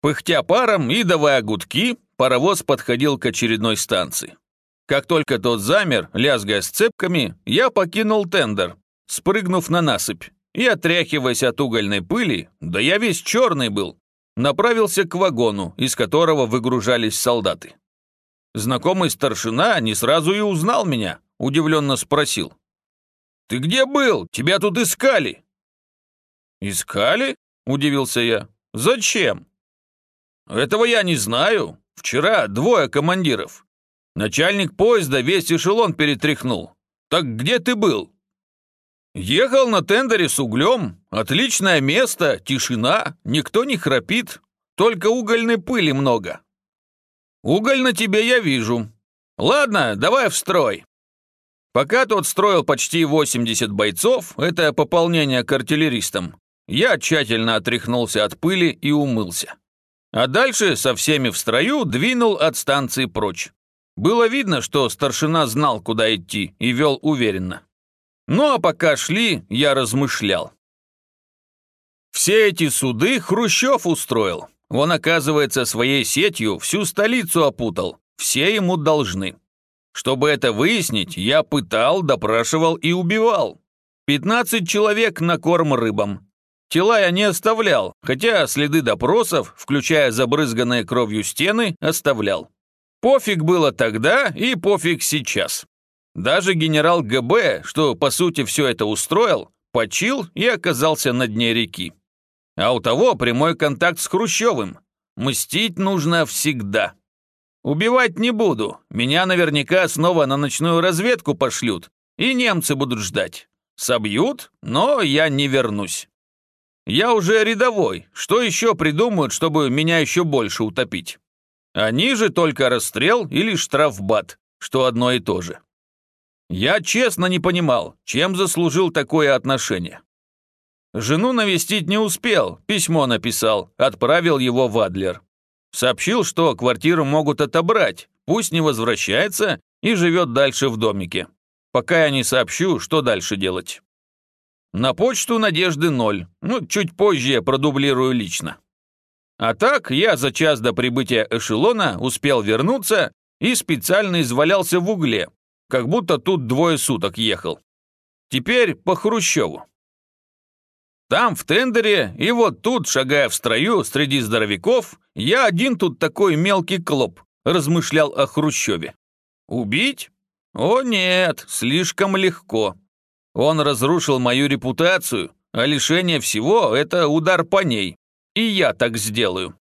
Пыхтя паром и давая гудки, паровоз подходил к очередной станции. Как только тот замер, лязгая сцепками, я покинул тендер, спрыгнув на насыпь, и, отряхиваясь от угольной пыли, да я весь черный был, направился к вагону, из которого выгружались солдаты. Знакомый старшина не сразу и узнал меня, удивленно спросил. «Ты где был? Тебя тут искали!» «Искали?» – удивился я. «Зачем?» «Этого я не знаю. Вчера двое командиров. Начальник поезда весь эшелон перетряхнул. Так где ты был?» «Ехал на тендере с углем. Отличное место, тишина, никто не храпит. Только угольной пыли много. Уголь на тебе я вижу. Ладно, давай в строй». Пока тот строил почти 80 бойцов, это пополнение к артиллеристам, я тщательно отряхнулся от пыли и умылся. А дальше со всеми в строю двинул от станции прочь. Было видно, что старшина знал, куда идти, и вел уверенно. Ну а пока шли, я размышлял. Все эти суды Хрущев устроил. Он, оказывается, своей сетью всю столицу опутал. Все ему должны. Чтобы это выяснить, я пытал, допрашивал и убивал. 15 человек на корм рыбам. Тела я не оставлял, хотя следы допросов, включая забрызганные кровью стены, оставлял. Пофиг было тогда и пофиг сейчас. Даже генерал ГБ, что по сути все это устроил, почил и оказался на дне реки. А у того прямой контакт с Хрущевым. Мстить нужно всегда. Убивать не буду, меня наверняка снова на ночную разведку пошлют, и немцы будут ждать. Собьют, но я не вернусь. Я уже рядовой, что еще придумают, чтобы меня еще больше утопить? Они же только расстрел или штрафбат, что одно и то же. Я честно не понимал, чем заслужил такое отношение. Жену навестить не успел, письмо написал, отправил его в Адлер. Сообщил, что квартиру могут отобрать, пусть не возвращается и живет дальше в домике. Пока я не сообщу, что дальше делать. На почту надежды ноль, ну, чуть позже продублирую лично. А так, я за час до прибытия эшелона успел вернуться и специально извалялся в угле, как будто тут двое суток ехал. Теперь по Хрущеву. Там, в тендере, и вот тут, шагая в строю среди здоровяков, я один тут такой мелкий клоп, размышлял о Хрущеве. Убить? О нет, слишком легко. Он разрушил мою репутацию, а лишение всего – это удар по ней. И я так сделаю.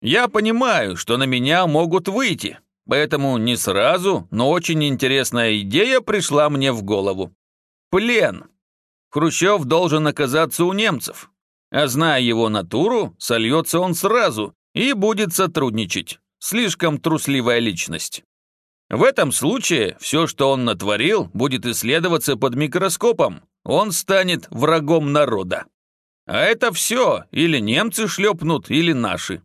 Я понимаю, что на меня могут выйти, поэтому не сразу, но очень интересная идея пришла мне в голову. Плен. Хрущев должен оказаться у немцев. А зная его натуру, сольется он сразу и будет сотрудничать. Слишком трусливая личность. В этом случае все, что он натворил, будет исследоваться под микроскопом. Он станет врагом народа. А это все, или немцы шлепнут, или наши.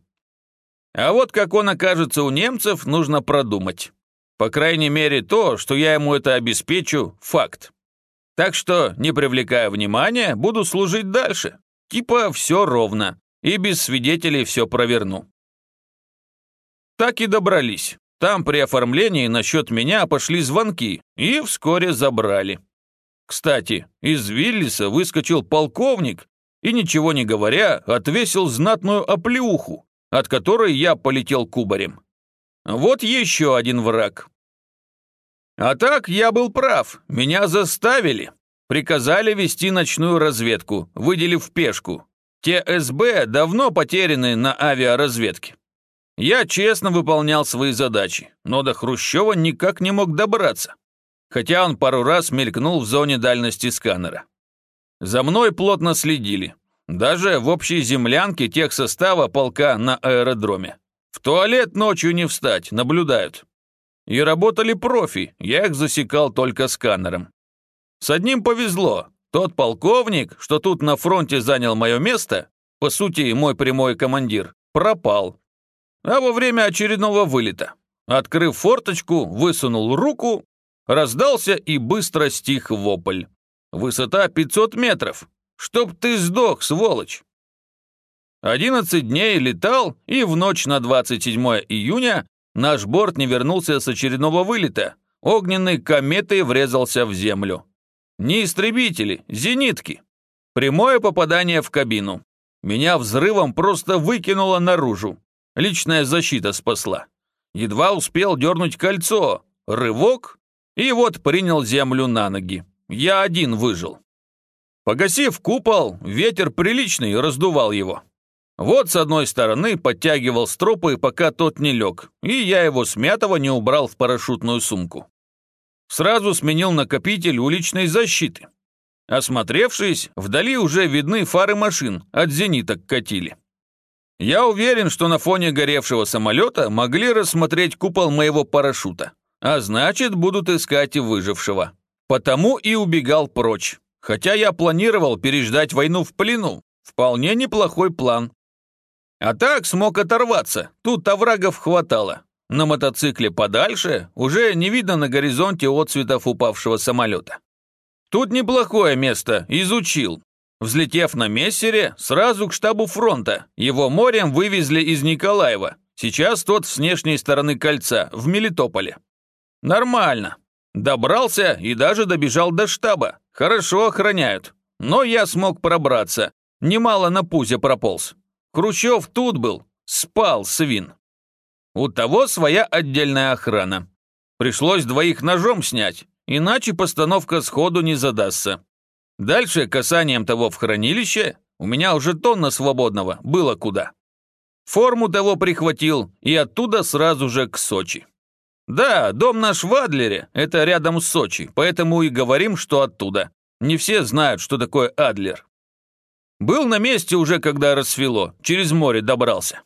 А вот как он окажется у немцев, нужно продумать. По крайней мере, то, что я ему это обеспечу, факт. Так что, не привлекая внимания, буду служить дальше. Типа все ровно. И без свидетелей все проверну. Так и добрались. Там при оформлении насчет меня пошли звонки и вскоре забрали. Кстати, из Виллиса выскочил полковник и, ничего не говоря, отвесил знатную оплеуху, от которой я полетел кубарем. Вот еще один враг. А так я был прав, меня заставили. Приказали вести ночную разведку, выделив пешку. Те СБ давно потеряны на авиаразведке. Я честно выполнял свои задачи, но до Хрущева никак не мог добраться, хотя он пару раз мелькнул в зоне дальности сканера. За мной плотно следили, даже в общей землянке тех состава полка на аэродроме. В туалет ночью не встать, наблюдают. И работали профи, я их засекал только сканером. С одним повезло. Тот полковник, что тут на фронте занял мое место, по сути, мой прямой командир, пропал. А во время очередного вылета, открыв форточку, высунул руку, раздался и быстро стих вопль. Высота 500 метров. Чтоб ты сдох, сволочь! 11 дней летал, и в ночь на 27 июня наш борт не вернулся с очередного вылета. Огненной кометой врезался в землю. Не истребители, зенитки. Прямое попадание в кабину. Меня взрывом просто выкинуло наружу. Личная защита спасла. Едва успел дернуть кольцо. Рывок, и вот принял землю на ноги. Я один выжил. Погасив купол, ветер приличный раздувал его. Вот с одной стороны подтягивал стропы, пока тот не лег, и я его смятого не убрал в парашютную сумку. Сразу сменил накопитель уличной защиты. Осмотревшись, вдали уже видны фары машин, от зениток катили. Я уверен, что на фоне горевшего самолета могли рассмотреть купол моего парашюта, а значит, будут искать и выжившего. Потому и убегал прочь. Хотя я планировал переждать войну в плену. Вполне неплохой план. А так смог оторваться, тут оврагов хватало. На мотоцикле подальше уже не видно на горизонте отцветов упавшего самолета. Тут неплохое место, изучил. Взлетев на мессере, сразу к штабу фронта. Его морем вывезли из Николаева. Сейчас тот с внешней стороны кольца, в Мелитополе. Нормально. Добрался и даже добежал до штаба. Хорошо охраняют. Но я смог пробраться. Немало на пузе прополз. Хрущев тут был. Спал, свин. У того своя отдельная охрана. Пришлось двоих ножом снять, иначе постановка сходу не задастся. Дальше касанием того в хранилище у меня уже тонна свободного, было куда. Форму того прихватил и оттуда сразу же к Сочи. «Да, дом наш в Адлере, это рядом с Сочи, поэтому и говорим, что оттуда. Не все знают, что такое Адлер». Был на месте уже, когда рассвело, через море добрался.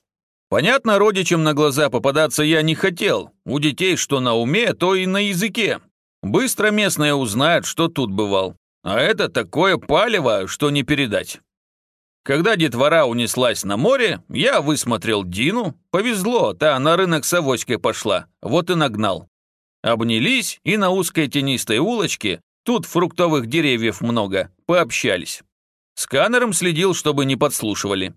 Понятно, родичам на глаза попадаться я не хотел. У детей что на уме, то и на языке. Быстро местные узнают, что тут бывал. А это такое палево, что не передать. Когда детвора унеслась на море, я высмотрел Дину. Повезло, та на рынок с авоськой пошла, вот и нагнал. Обнялись и на узкой тенистой улочке, тут фруктовых деревьев много, пообщались. Сканером следил, чтобы не подслушивали.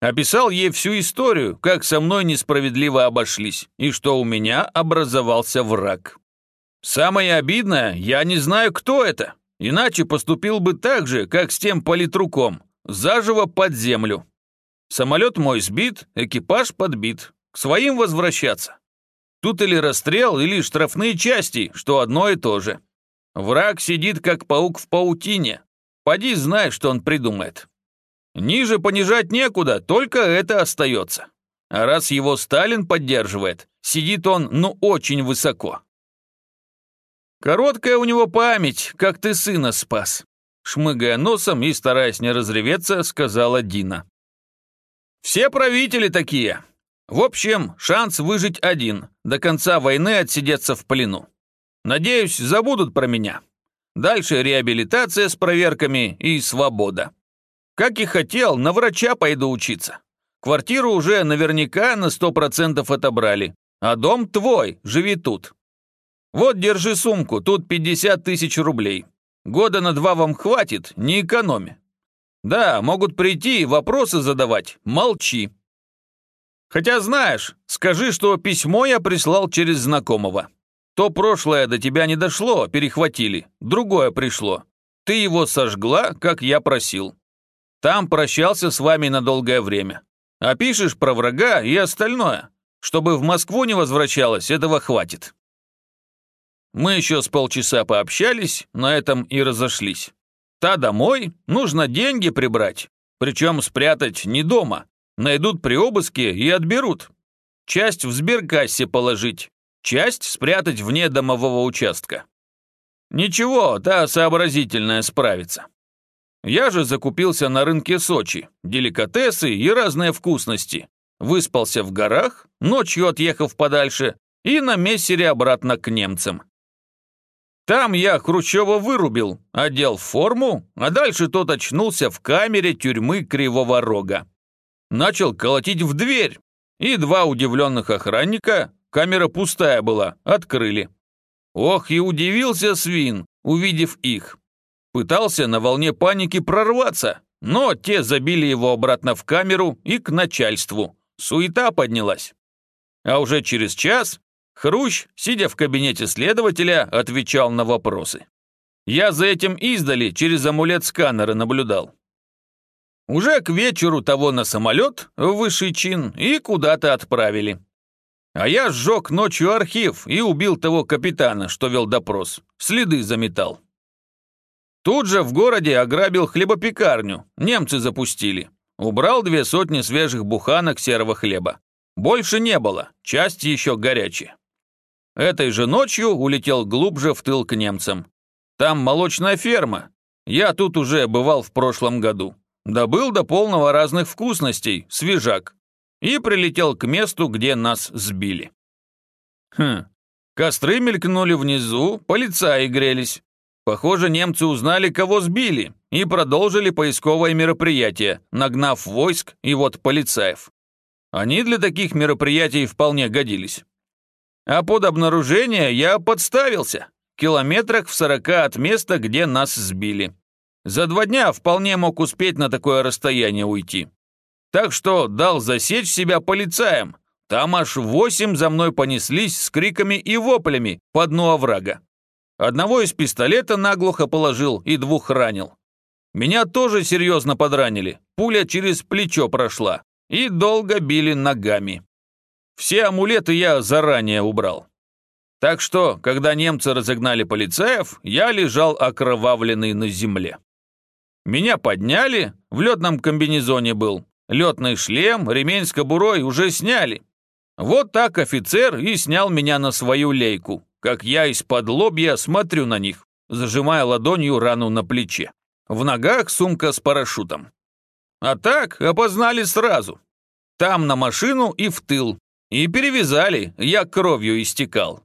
Описал ей всю историю, как со мной несправедливо обошлись, и что у меня образовался враг. Самое обидное, я не знаю, кто это, иначе поступил бы так же, как с тем политруком, Заживо под землю. Самолет мой сбит, экипаж подбит. К своим возвращаться. Тут или расстрел, или штрафные части, что одно и то же. Враг сидит, как паук в паутине. Поди знай, что он придумает. Ниже понижать некуда, только это остается. А раз его Сталин поддерживает, сидит он, ну, очень высоко. Короткая у него память, как ты сына спас шмыгая носом и стараясь не разреветься, сказала Дина. «Все правители такие. В общем, шанс выжить один, до конца войны отсидеться в плену. Надеюсь, забудут про меня. Дальше реабилитация с проверками и свобода. Как и хотел, на врача пойду учиться. Квартиру уже наверняка на сто процентов отобрали, а дом твой, живи тут. Вот, держи сумку, тут 50 тысяч рублей. Года на два вам хватит, не экономи. Да, могут прийти и вопросы задавать, молчи. Хотя знаешь, скажи, что письмо я прислал через знакомого. То прошлое до тебя не дошло, перехватили, другое пришло. Ты его сожгла, как я просил. Там прощался с вами на долгое время. А пишешь про врага и остальное. Чтобы в Москву не возвращалась, этого хватит. Мы еще с полчаса пообщались, на этом и разошлись. Та домой, нужно деньги прибрать, причем спрятать не дома. Найдут при обыске и отберут. Часть в сберкассе положить, часть спрятать вне домового участка. Ничего, та сообразительная справится. Я же закупился на рынке Сочи, деликатесы и разные вкусности. Выспался в горах, ночью отъехав подальше, и на мессере обратно к немцам. Там я Хрущева вырубил, одел форму, а дальше тот очнулся в камере тюрьмы Кривого Рога. Начал колотить в дверь, и два удивленных охранника, камера пустая была, открыли. Ох, и удивился свин, увидев их. Пытался на волне паники прорваться, но те забили его обратно в камеру и к начальству. Суета поднялась. А уже через час Хрущ, сидя в кабинете следователя, отвечал на вопросы. Я за этим издали через амулет сканера наблюдал. Уже к вечеру того на самолет в высший чин и куда-то отправили. А я сжег ночью архив и убил того капитана, что вел допрос. Следы заметал. Тут же в городе ограбил хлебопекарню. Немцы запустили. Убрал две сотни свежих буханок серого хлеба. Больше не было, части еще горячие. Этой же ночью улетел глубже в тыл к немцам. Там молочная ферма. Я тут уже бывал в прошлом году. Добыл до полного разных вкусностей, свежак. И прилетел к месту, где нас сбили. Хм, костры мелькнули внизу, полицаи грелись. Похоже, немцы узнали, кого сбили, и продолжили поисковое мероприятие, нагнав войск и вот полицаев. Они для таких мероприятий вполне годились. А под обнаружение я подставился, километрах в сорока от места, где нас сбили. За два дня вполне мог успеть на такое расстояние уйти. Так что дал засечь себя полицаем. Там аж восемь за мной понеслись с криками и воплями по дну оврага. Одного из пистолета наглухо положил и двух ранил. Меня тоже серьезно подранили, пуля через плечо прошла и долго били ногами. Все амулеты я заранее убрал. Так что, когда немцы разогнали полицаев, я лежал окровавленный на земле. Меня подняли, в летном комбинезоне был. Летный шлем, ремень с кобурой уже сняли. Вот так офицер и снял меня на свою лейку, как я из-под лобья смотрю на них, зажимая ладонью рану на плече. В ногах сумка с парашютом. А так опознали сразу. Там на машину и в тыл. И перевязали, я кровью истекал.